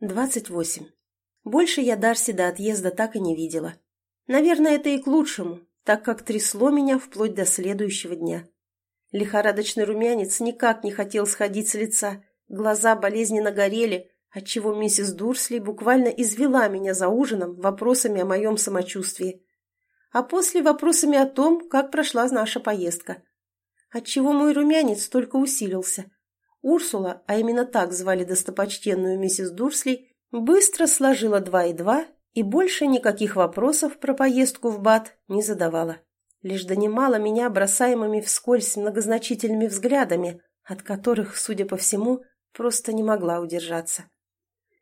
28. Больше я Дарси до отъезда так и не видела. Наверное, это и к лучшему, так как трясло меня вплоть до следующего дня. Лихорадочный румянец никак не хотел сходить с лица, глаза болезненно горели, отчего миссис Дурсли буквально извела меня за ужином вопросами о моем самочувствии. А после вопросами о том, как прошла наша поездка. Отчего мой румянец только усилился – Урсула, а именно так звали достопочтенную миссис Дурсли, быстро сложила два и два и больше никаких вопросов про поездку в Бат не задавала. Лишь донимала меня бросаемыми вскользь многозначительными взглядами, от которых, судя по всему, просто не могла удержаться.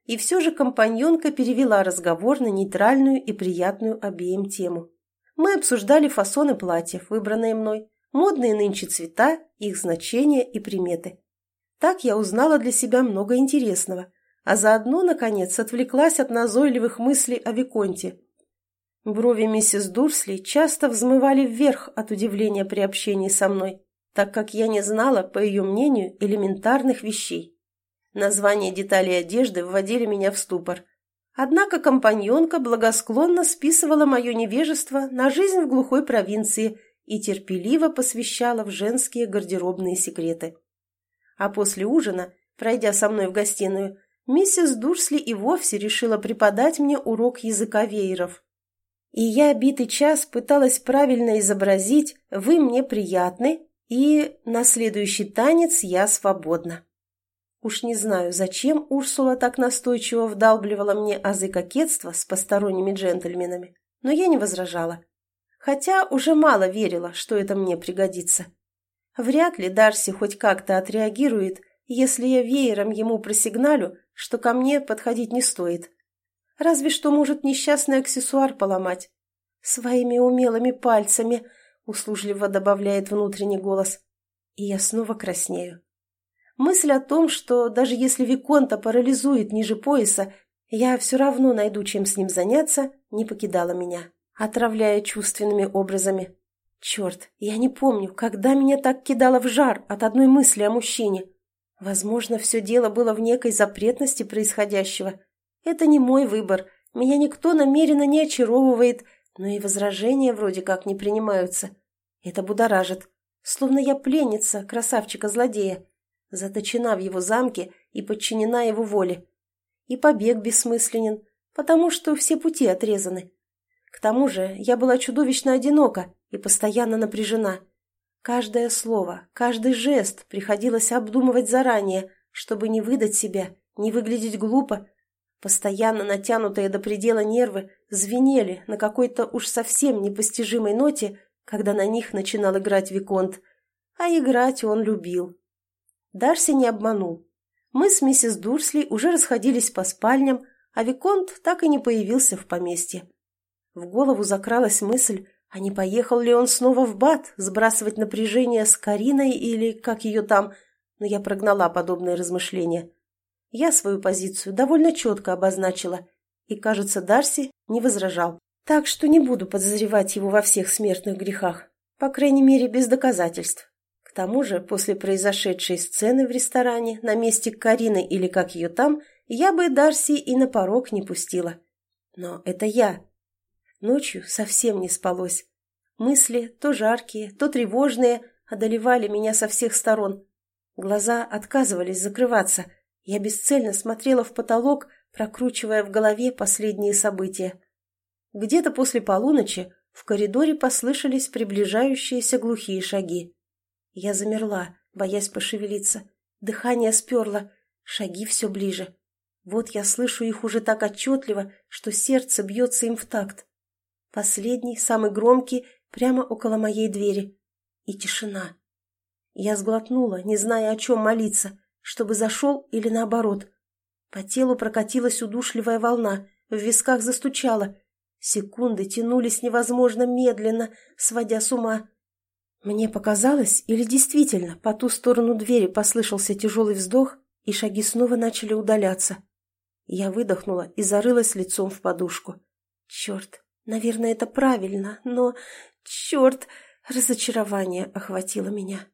И все же компаньонка перевела разговор на нейтральную и приятную обеим тему. Мы обсуждали фасоны платьев, выбранные мной, модные нынче цвета, их значения и приметы. Так я узнала для себя много интересного, а заодно, наконец, отвлеклась от назойливых мыслей о Виконте. Брови миссис Дурсли часто взмывали вверх от удивления при общении со мной, так как я не знала, по ее мнению, элементарных вещей. Названия деталей одежды вводили меня в ступор. Однако компаньонка благосклонно списывала мое невежество на жизнь в глухой провинции и терпеливо посвящала в женские гардеробные секреты. А после ужина, пройдя со мной в гостиную, миссис Дурсли и вовсе решила преподать мне урок языка вееров. И я битый час пыталась правильно изобразить «вы мне приятны» и «на следующий танец я свободна». Уж не знаю, зачем Урсула так настойчиво вдалбливала мне азы кокетства с посторонними джентльменами, но я не возражала. Хотя уже мало верила, что это мне пригодится. Вряд ли Дарси хоть как-то отреагирует, если я веером ему просигналю, что ко мне подходить не стоит. Разве что может несчастный аксессуар поломать. Своими умелыми пальцами, услужливо добавляет внутренний голос. И я снова краснею. Мысль о том, что даже если Виконта парализует ниже пояса, я все равно найду, чем с ним заняться, не покидала меня, отравляя чувственными образами. Черт, я не помню, когда меня так кидало в жар от одной мысли о мужчине. Возможно, все дело было в некой запретности происходящего. Это не мой выбор, меня никто намеренно не очаровывает, но и возражения вроде как не принимаются. Это будоражит, словно я пленница красавчика-злодея, заточена в его замке и подчинена его воле. И побег бессмысленен, потому что все пути отрезаны. К тому же я была чудовищно одинока и постоянно напряжена. Каждое слово, каждый жест приходилось обдумывать заранее, чтобы не выдать себя, не выглядеть глупо. Постоянно натянутые до предела нервы звенели на какой-то уж совсем непостижимой ноте, когда на них начинал играть Виконт. А играть он любил. Дарси не обманул. Мы с миссис Дурсли уже расходились по спальням, а Виконт так и не появился в поместье. В голову закралась мысль, а не поехал ли он снова в Бат сбрасывать напряжение с Кариной или как ее там, но я прогнала подобные размышления. Я свою позицию довольно четко обозначила, и, кажется, Дарси не возражал. Так что не буду подозревать его во всех смертных грехах, по крайней мере, без доказательств. К тому же, после произошедшей сцены в ресторане на месте Карины или как ее там, я бы Дарси и на порог не пустила. Но это я, Ночью совсем не спалось. Мысли, то жаркие, то тревожные, одолевали меня со всех сторон. Глаза отказывались закрываться. Я бесцельно смотрела в потолок, прокручивая в голове последние события. Где-то после полуночи в коридоре послышались приближающиеся глухие шаги. Я замерла, боясь пошевелиться. Дыхание сперло, шаги все ближе. Вот я слышу их уже так отчетливо, что сердце бьется им в такт. Последний, самый громкий, прямо около моей двери. И тишина. Я сглотнула, не зная, о чем молиться, чтобы зашел или наоборот. По телу прокатилась удушливая волна, в висках застучала. Секунды тянулись невозможно медленно, сводя с ума. Мне показалось, или действительно, по ту сторону двери послышался тяжелый вздох, и шаги снова начали удаляться. Я выдохнула и зарылась лицом в подушку. Черт, Наверное, это правильно, но... Черт! Разочарование охватило меня.